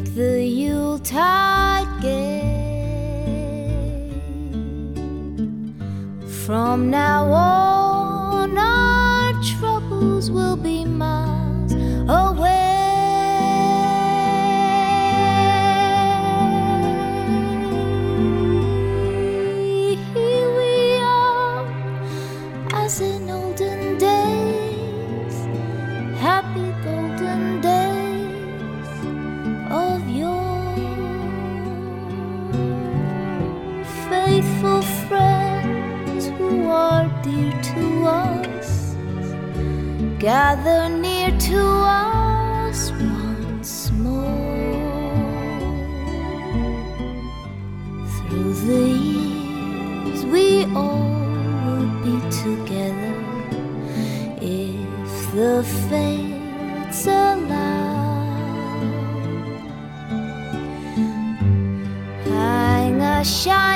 Make the Yuletide gay. From now on, our troubles will be miles away. Here we are, as in olden days, happy Faithful friends who are dear to us, gather near to us once more. Through the years, we all will be together if the fates allow. Hang